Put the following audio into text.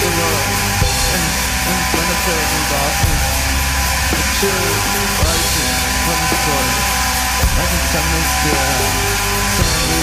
the world in impenetrable darkness, the chill rises from the and contaminates the air. Suddenly, life